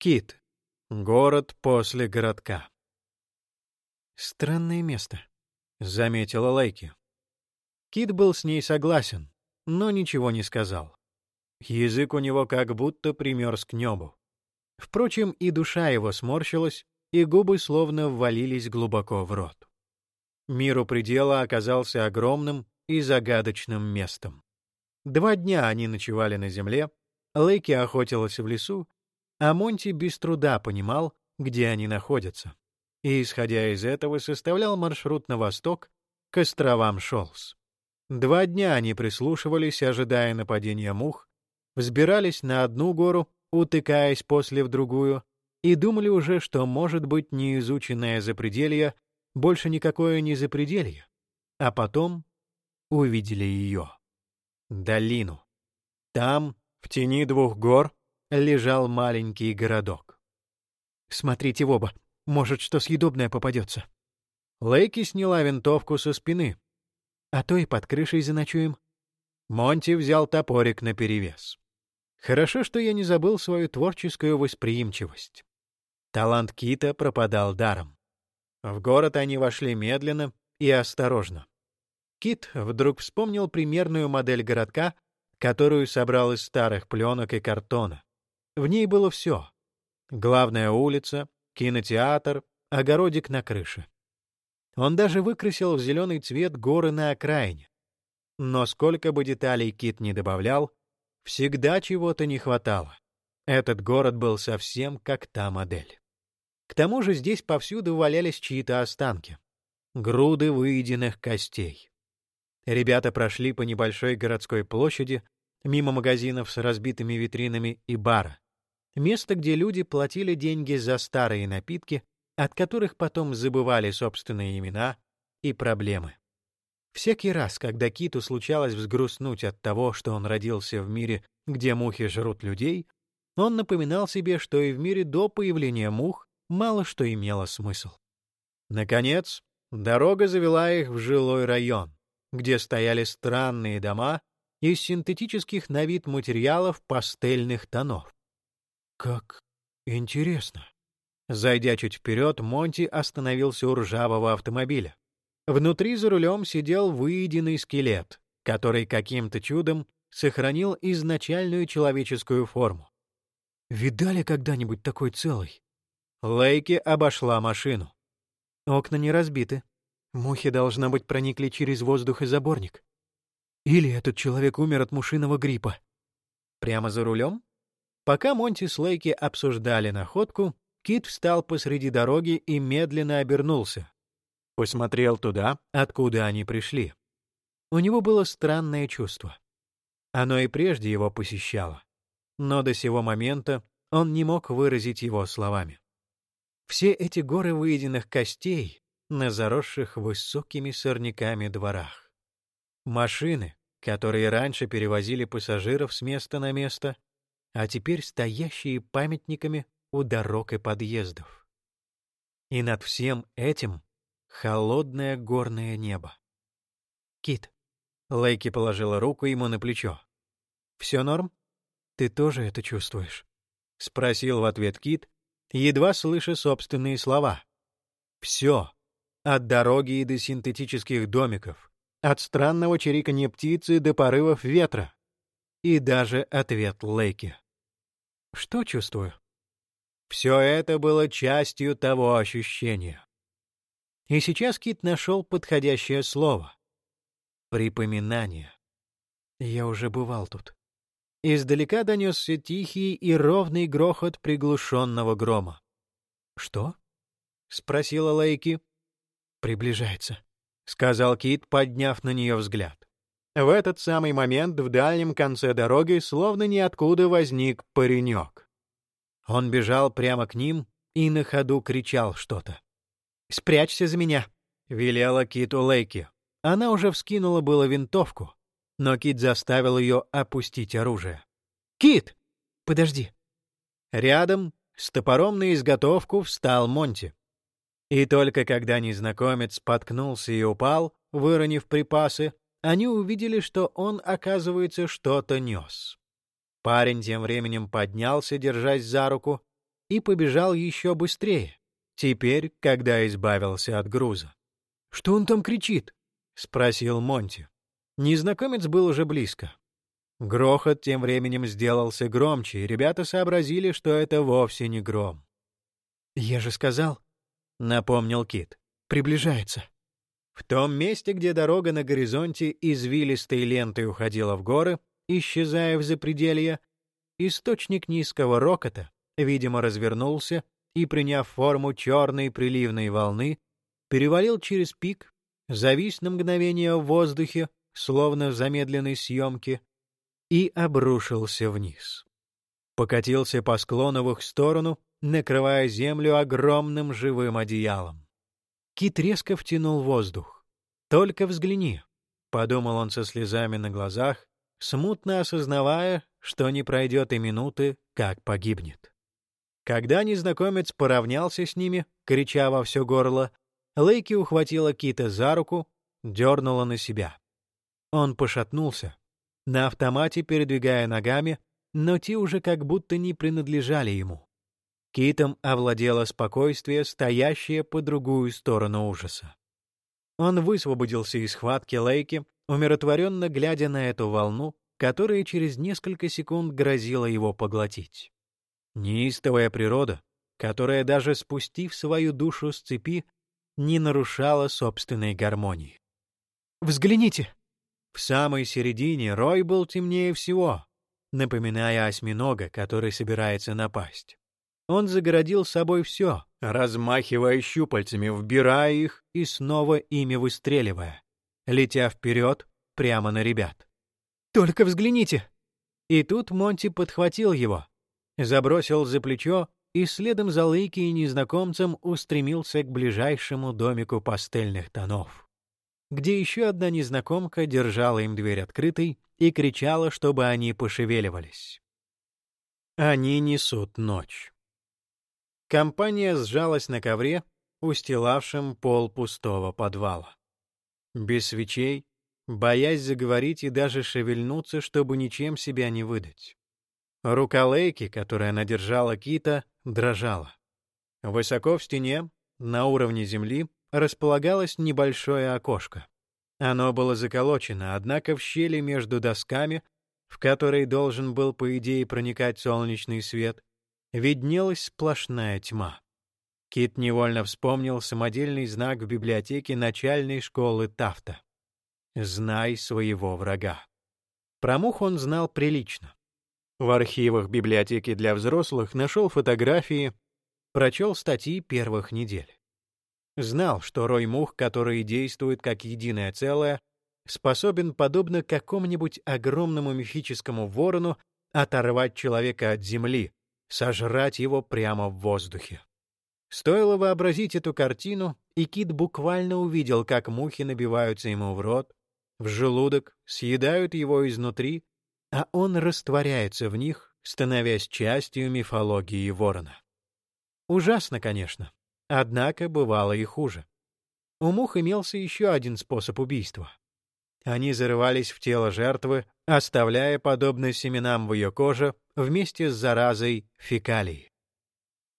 Кит. Город после городка. «Странное место», — заметила Лейки. Кит был с ней согласен, но ничего не сказал. Язык у него как будто примерз к небу. Впрочем, и душа его сморщилась, и губы словно ввалились глубоко в рот. Миру предела оказался огромным и загадочным местом. Два дня они ночевали на земле, Лейки охотилась в лесу, а Монти без труда понимал, где они находятся, и, исходя из этого, составлял маршрут на восток к островам Шолс. Два дня они прислушивались, ожидая нападения мух, взбирались на одну гору, утыкаясь после в другую, и думали уже, что, может быть, неизученное запределье больше никакое не запределье, а потом увидели ее. Долину. Там, в тени двух гор, лежал маленький городок. «Смотрите в оба, может, что съедобное попадется». Лейки сняла винтовку со спины. «А то и под крышей заночуем». Монти взял топорик наперевес. Хорошо, что я не забыл свою творческую восприимчивость. Талант Кита пропадал даром. В город они вошли медленно и осторожно. Кит вдруг вспомнил примерную модель городка, которую собрал из старых пленок и картона. В ней было все. Главная улица, кинотеатр, огородик на крыше. Он даже выкрасил в зеленый цвет горы на окраине. Но сколько бы деталей Кит не добавлял, всегда чего-то не хватало. Этот город был совсем как та модель. К тому же здесь повсюду валялись чьи-то останки. Груды выеденных костей. Ребята прошли по небольшой городской площади, мимо магазинов с разбитыми витринами и бара. Место, где люди платили деньги за старые напитки, от которых потом забывали собственные имена и проблемы. Всякий раз, когда Киту случалось взгрустнуть от того, что он родился в мире, где мухи жрут людей, он напоминал себе, что и в мире до появления мух мало что имело смысл. Наконец, дорога завела их в жилой район, где стояли странные дома из синтетических на вид материалов пастельных тонов. Как интересно. Зайдя чуть вперед, Монти остановился у ржавого автомобиля. Внутри за рулем сидел выеденный скелет, который каким-то чудом сохранил изначальную человеческую форму. «Видали когда-нибудь такой целый?» Лейки обошла машину. Окна не разбиты. Мухи, должно быть, проникли через воздух и заборник. Или этот человек умер от мушиного гриппа. Прямо за рулем? Пока Монти с Лейки обсуждали находку, Кит встал посреди дороги и медленно обернулся. Посмотрел туда, откуда они пришли. У него было странное чувство. Оно и прежде его посещало. Но до сего момента он не мог выразить его словами. Все эти горы выеденных костей на заросших высокими сорняками дворах. Машины, которые раньше перевозили пассажиров с места на место, а теперь стоящие памятниками у дорог и подъездов. И над всем этим холодное горное небо. «Кит», — Лейки положила руку ему на плечо. «Все норм? Ты тоже это чувствуешь?» — спросил в ответ Кит, едва слыша собственные слова. «Все, от дороги и до синтетических домиков, от странного чириканья птицы до порывов ветра, и даже ответ Лейки. Что чувствую? Все это было частью того ощущения. И сейчас Кит нашел подходящее слово. Припоминание. Я уже бывал тут. Издалека донесся тихий и ровный грохот приглушенного грома. «Что?» — спросила Лейки. «Приближается», — сказал Кит, подняв на нее взгляд. В этот самый момент в дальнем конце дороги словно ниоткуда возник паренек. Он бежал прямо к ним и на ходу кричал что-то. «Спрячься за меня!» — велела Киту Лейки. Она уже вскинула было винтовку, но Кит заставил ее опустить оружие. «Кит! Подожди!» Рядом, с топором на изготовку, встал Монти. И только когда незнакомец споткнулся и упал, выронив припасы, они увидели, что он, оказывается, что-то нес. Парень тем временем поднялся, держась за руку, и побежал еще быстрее, теперь, когда избавился от груза. «Что он там кричит?» — спросил Монти. Незнакомец был уже близко. Грохот тем временем сделался громче, и ребята сообразили, что это вовсе не гром. «Я же сказал», — напомнил Кит, — «приближается». В том месте, где дорога на горизонте извилистой лентой уходила в горы, исчезая в запределье, источник низкого рокота, видимо, развернулся и, приняв форму черной приливной волны, перевалил через пик, завис на мгновение в воздухе, словно в замедленной съемке, и обрушился вниз. Покатился по их сторону, накрывая землю огромным живым одеялом. Кит резко втянул воздух. «Только взгляни», — подумал он со слезами на глазах, смутно осознавая, что не пройдет и минуты, как погибнет. Когда незнакомец поравнялся с ними, крича во все горло, Лейки ухватила Кита за руку, дернула на себя. Он пошатнулся, на автомате передвигая ногами, но те уже как будто не принадлежали ему. Китом овладело спокойствие, стоящее по другую сторону ужаса. Он высвободился из схватки Лейки, умиротворенно глядя на эту волну, которая через несколько секунд грозила его поглотить. Неистовая природа, которая даже спустив свою душу с цепи, не нарушала собственной гармонии. «Взгляните!» В самой середине рой был темнее всего, напоминая осьминога, который собирается напасть. Он загородил собой все, размахивая щупальцами, вбирая их и снова ими выстреливая, летя вперед прямо на ребят. «Только взгляните!» И тут Монти подхватил его, забросил за плечо и следом за Лейки и незнакомцем устремился к ближайшему домику пастельных тонов, где еще одна незнакомка держала им дверь открытой и кричала, чтобы они пошевеливались. Они несут ночь. Компания сжалась на ковре, устилавшем пол пустого подвала. Без свечей, боясь заговорить и даже шевельнуться, чтобы ничем себя не выдать. Рука Лейки, которая надержала кита, дрожала. Высоко в стене, на уровне земли, располагалось небольшое окошко. Оно было заколочено, однако в щели между досками, в которой должен был, по идее, проникать солнечный свет, виднелась сплошная тьма. Кит невольно вспомнил самодельный знак в библиотеке начальной школы Тафта. «Знай своего врага». Про мух он знал прилично. В архивах библиотеки для взрослых нашел фотографии, прочел статьи первых недель. Знал, что рой мух, который действует как единое целое, способен, подобно какому-нибудь огромному мифическому ворону, оторвать человека от земли, сожрать его прямо в воздухе. Стоило вообразить эту картину, и Кит буквально увидел, как мухи набиваются ему в рот, в желудок, съедают его изнутри, а он растворяется в них, становясь частью мифологии ворона. Ужасно, конечно, однако бывало и хуже. У мух имелся еще один способ убийства. Они зарывались в тело жертвы, оставляя, подобно семенам в ее коже, вместе с заразой фекалий.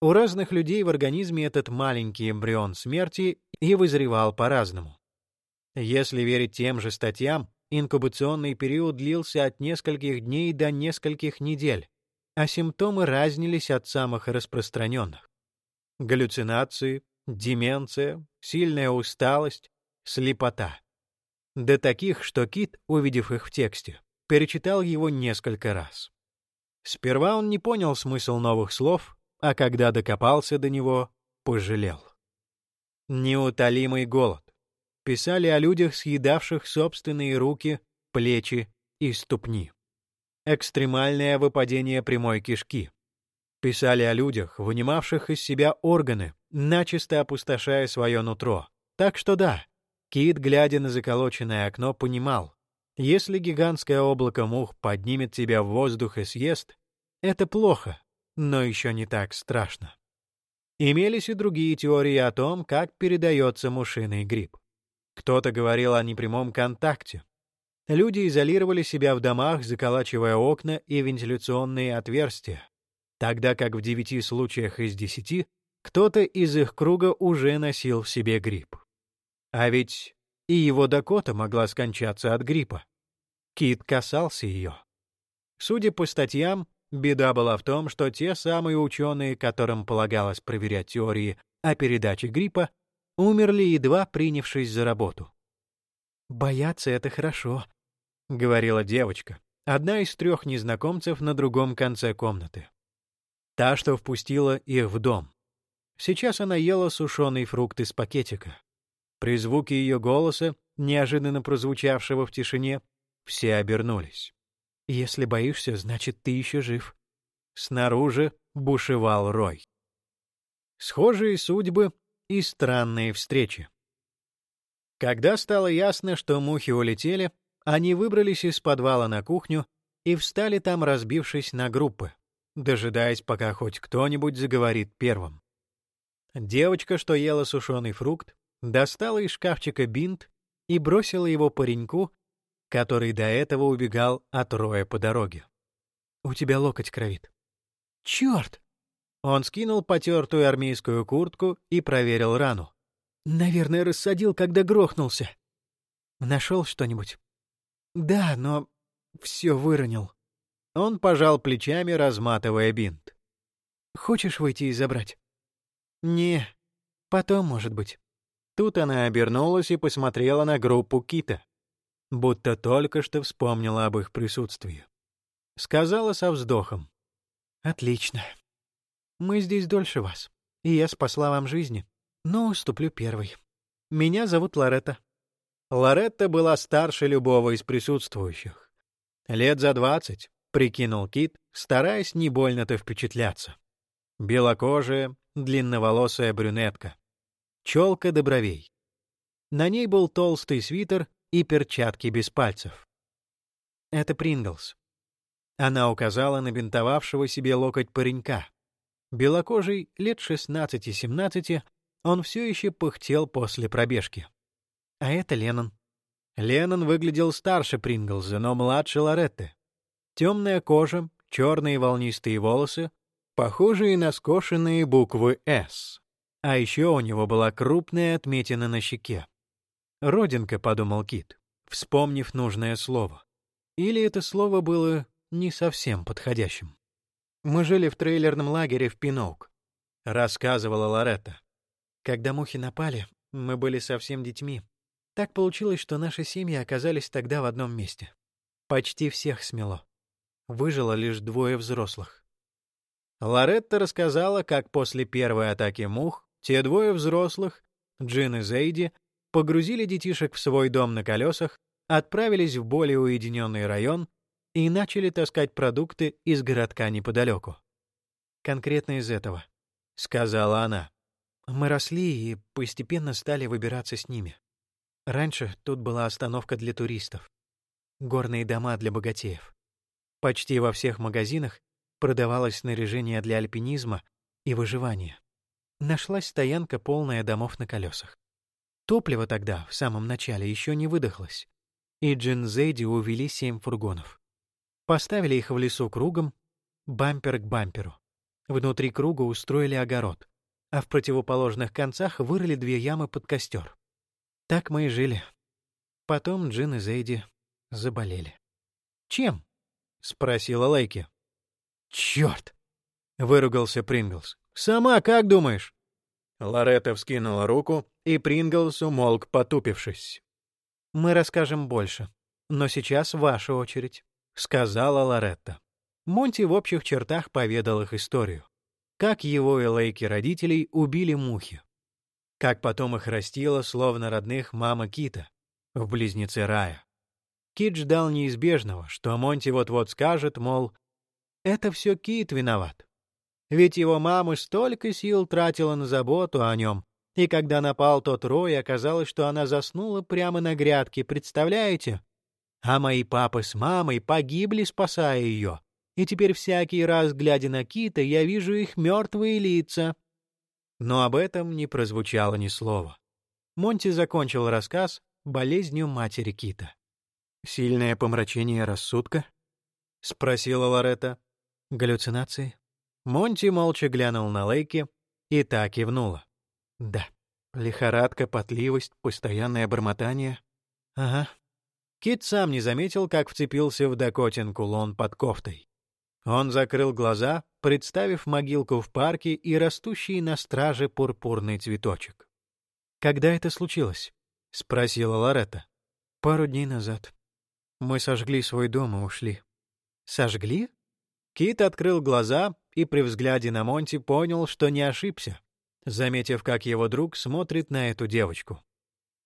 У разных людей в организме этот маленький эмбрион смерти и вызревал по-разному. Если верить тем же статьям, инкубационный период длился от нескольких дней до нескольких недель, а симптомы разнились от самых распространенных. Галлюцинации, деменция, сильная усталость, слепота. До таких, что Кит, увидев их в тексте, перечитал его несколько раз. Сперва он не понял смысл новых слов, а когда докопался до него, пожалел. Неутолимый голод. Писали о людях, съедавших собственные руки, плечи и ступни. Экстремальное выпадение прямой кишки. Писали о людях, вынимавших из себя органы, начисто опустошая свое нутро. Так что да, Кит, глядя на заколоченное окно, понимал, если гигантское облако мух поднимет тебя в воздух и съест, это плохо, но еще не так страшно. Имелись и другие теории о том, как передается мушиный грипп. Кто-то говорил о непрямом контакте. Люди изолировали себя в домах, заколачивая окна и вентиляционные отверстия. тогда как в девяти случаях из десяти кто-то из их круга уже носил в себе грипп. А ведь и его Дакота могла скончаться от гриппа. Кит касался ее. Судя по статьям, беда была в том, что те самые ученые, которым полагалось проверять теории о передаче гриппа, умерли, едва принявшись за работу. «Бояться — это хорошо», — говорила девочка, одна из трех незнакомцев на другом конце комнаты. Та, что впустила их в дом. Сейчас она ела сушеный фрукт из пакетика. При звуке ее голоса, неожиданно прозвучавшего в тишине, все обернулись. «Если боишься, значит, ты еще жив». Снаружи бушевал Рой. Схожие судьбы и странные встречи. Когда стало ясно, что мухи улетели, они выбрались из подвала на кухню и встали там, разбившись на группы, дожидаясь, пока хоть кто-нибудь заговорит первым. Девочка, что ела сушеный фрукт, достала из шкафчика бинт и бросила его пареньку, который до этого убегал от роя по дороге. «У тебя локоть кровит». «Черт!» Он скинул потертую армейскую куртку и проверил рану. «Наверное, рассадил, когда грохнулся». «Нашел что-нибудь?» «Да, но все выронил». Он пожал плечами, разматывая бинт. «Хочешь выйти и забрать?» «Не, потом, может быть». Тут она обернулась и посмотрела на группу Кита, будто только что вспомнила об их присутствии. Сказала со вздохом. «Отлично. Мы здесь дольше вас, и я спасла вам жизни, но уступлю первой. Меня зовут Лоретта». Лоретта была старше любого из присутствующих. Лет за двадцать, прикинул Кит, стараясь не больно-то впечатляться. Белокожая, длинноволосая брюнетка. Челка до бровей. На ней был толстый свитер и перчатки без пальцев. Это Принглс. Она указала на бинтовавшего себе локоть паренька. Белокожий, лет 16-17, он все еще пыхтел после пробежки. А это Леннон. Леннон выглядел старше Принглза, но младше Лоретты. Темная кожа, черные волнистые волосы, похожие на скошенные буквы «С». А еще у него была крупная отметина на щеке. «Родинка», — подумал Кит, вспомнив нужное слово. Или это слово было не совсем подходящим. «Мы жили в трейлерном лагере в Пиноук», — рассказывала Лоретта. «Когда мухи напали, мы были совсем детьми. Так получилось, что наши семьи оказались тогда в одном месте. Почти всех смело. Выжило лишь двое взрослых. Лоретта рассказала, как после первой атаки мух те двое взрослых, Джин и Зейди, погрузили детишек в свой дом на колесах, отправились в более уединенный район и начали таскать продукты из городка неподалеку. «Конкретно из этого», — сказала она. «Мы росли и постепенно стали выбираться с ними. Раньше тут была остановка для туристов, горные дома для богатеев. Почти во всех магазинах Продавалось снаряжение для альпинизма и выживания. Нашлась стоянка, полная домов на колесах. Топливо тогда, в самом начале, еще не выдохлось. И Джин Зейди увели семь фургонов. Поставили их в лесу кругом, бампер к бамперу. Внутри круга устроили огород, а в противоположных концах вырыли две ямы под костер. Так мы и жили. Потом Джин и Зейди заболели. «Чем?» — спросила Лейки. «Черт!» — выругался Принглс. «Сама как думаешь?» Лоретта вскинула руку, и Принглс умолк, потупившись. «Мы расскажем больше, но сейчас ваша очередь», — сказала Лоретта. Монти в общих чертах поведал их историю. Как его и Лейки родителей убили мухи. Как потом их растила, словно родных, мама Кита в близнеце рая. Кит ждал неизбежного, что Монти вот-вот скажет, мол, это все Кит виноват. Ведь его мама столько сил тратила на заботу о нем, и когда напал тот рой, оказалось, что она заснула прямо на грядке, представляете? А мои папа с мамой погибли, спасая ее. И теперь всякий раз, глядя на Кита, я вижу их мертвые лица. Но об этом не прозвучало ни слова. Монти закончил рассказ болезнью матери Кита. «Сильное помрачение рассудка?» — спросила Лоретта. Галлюцинации? Монти молча глянул на Лейки и так кивнула. Да, лихорадка, потливость, постоянное бормотание. Ага. Кит сам не заметил, как вцепился в Дакотин кулон под кофтой. Он закрыл глаза, представив могилку в парке и растущий на страже пурпурный цветочек. «Когда это случилось?» — спросила Лоретта. «Пару дней назад. Мы сожгли свой дом и ушли». «Сожгли?» Кит открыл глаза и при взгляде на Монти понял, что не ошибся заметив, как его друг смотрит на эту девочку.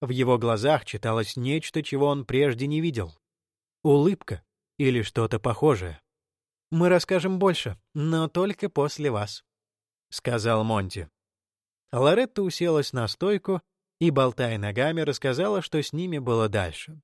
В его глазах читалось нечто, чего он прежде не видел. Улыбка или что-то похожее. «Мы расскажем больше, но только после вас», — сказал Монти. Лоретта уселась на стойку и, болтая ногами, рассказала, что с ними было дальше.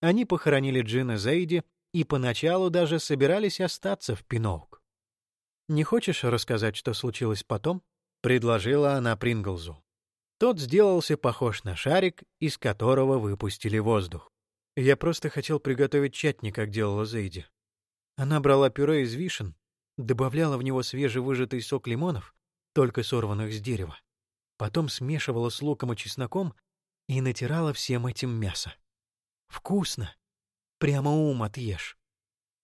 Они похоронили Джина Зейди и поначалу даже собирались остаться в Пиноук. «Не хочешь рассказать, что случилось потом?» — предложила она Принглзу. Тот сделался похож на шарик, из которого выпустили воздух. Я просто хотел приготовить чатни, как делала Зейди. Она брала пюре из вишен, добавляла в него свежевыжатый сок лимонов, только сорванных с дерева. Потом смешивала с луком и чесноком и натирала всем этим мясо. Вкусно. Прямо ум отъешь.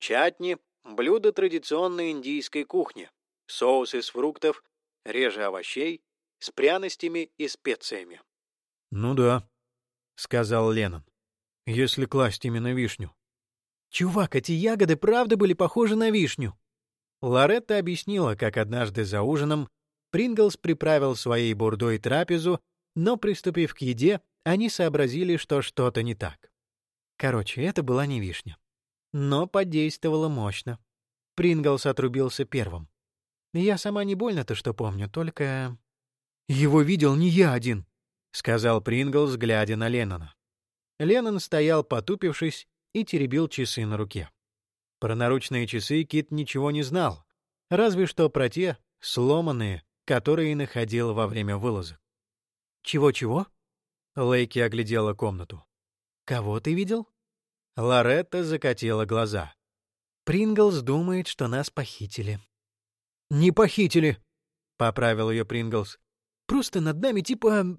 Чатни — блюдо традиционной индийской кухни. Соус из фруктов реже овощей, с пряностями и специями. «Ну да», — сказал Леннон, — «если класть именно вишню». «Чувак, эти ягоды правда были похожи на вишню?» Лоретта объяснила, как однажды за ужином Принглс приправил своей бурдой трапезу, но, приступив к еде, они сообразили, что что-то не так. Короче, это была не вишня. Но подействовало мощно. Принглс отрубился первым. Я сама не больно-то что помню, только... Его видел не я один, — сказал Принглс, глядя на Леннона. Леннон стоял, потупившись, и теребил часы на руке. Про наручные часы Кит ничего не знал, разве что про те, сломанные, которые находил во время вылазок. «Чего-чего?» Лейки оглядела комнату. «Кого ты видел?» Лоретта закатила глаза. «Принглс думает, что нас похитили», «Не похитили», — поправил ее Принглс. «Просто над нами типа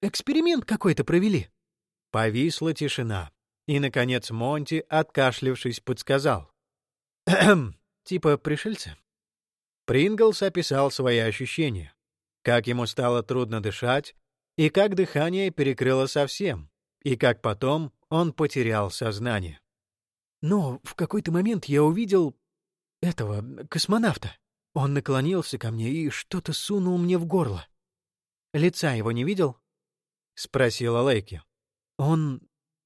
эксперимент какой-то провели». Повисла тишина. И, наконец, Монти, откашлившись, подсказал. «Кхм, типа пришельцы». Принглс описал свои ощущения. Как ему стало трудно дышать, и как дыхание перекрыло совсем, и как потом он потерял сознание. «Но в какой-то момент я увидел этого космонавта», он наклонился ко мне и что-то сунул мне в горло. «Лица его не видел?» — спросила Лейки. «Он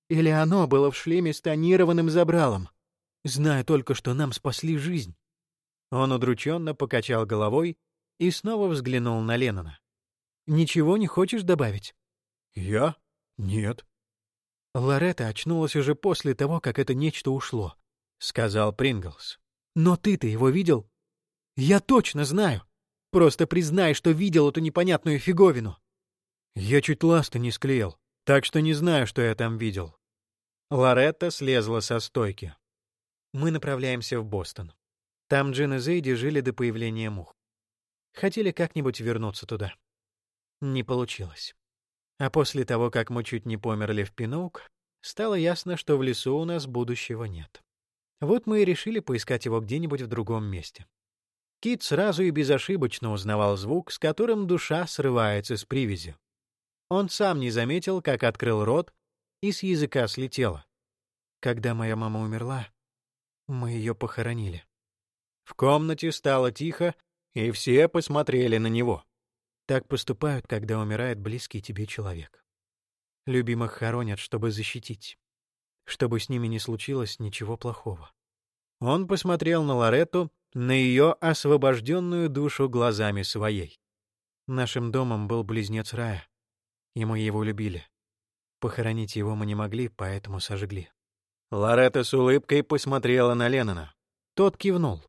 или оно было в шлеме с тонированным забралом. Знаю только, что нам спасли жизнь». Он удрученно покачал головой и снова взглянул на Леннона. «Ничего не хочешь добавить?» «Я? Нет». Лоретта очнулась уже после того, как это нечто ушло, — сказал Принглс. «Но ты-то его видел?» Я точно знаю. Просто признай, что видел эту непонятную фиговину. Я чуть ласты не склеил, так что не знаю, что я там видел. Лоретта слезла со стойки. Мы направляемся в Бостон. Там Джин и Зейди жили до появления мух. Хотели как-нибудь вернуться туда. Не получилось. А после того, как мы чуть не померли в Пинук, стало ясно, что в лесу у нас будущего нет. Вот мы и решили поискать его где-нибудь в другом месте. Кит сразу и безошибочно узнавал звук, с которым душа срывается с привязи. Он сам не заметил, как открыл рот, и с языка слетело. Когда моя мама умерла, мы ее похоронили. В комнате стало тихо, и все посмотрели на него. Так поступают, когда умирает близкий тебе человек. Любимых хоронят, чтобы защитить, чтобы с ними не случилось ничего плохого. Он посмотрел на Лоретту, на ее освобожденную душу глазами своей. Нашим домом был близнец Рая, и мы его любили. Похоронить его мы не могли, поэтому сожгли. Лоретта с улыбкой посмотрела на Леннона. Тот кивнул.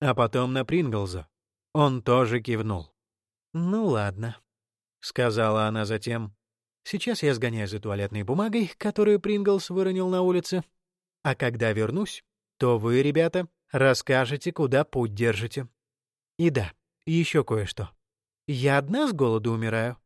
А потом на Принглза. Он тоже кивнул. «Ну ладно», — сказала она затем. «Сейчас я сгоняю за туалетной бумагой, которую Принглс выронил на улице. А когда вернусь, то вы, ребята, Расскажете, куда путь держите. И да, еще кое-что. Я одна с голоду умираю?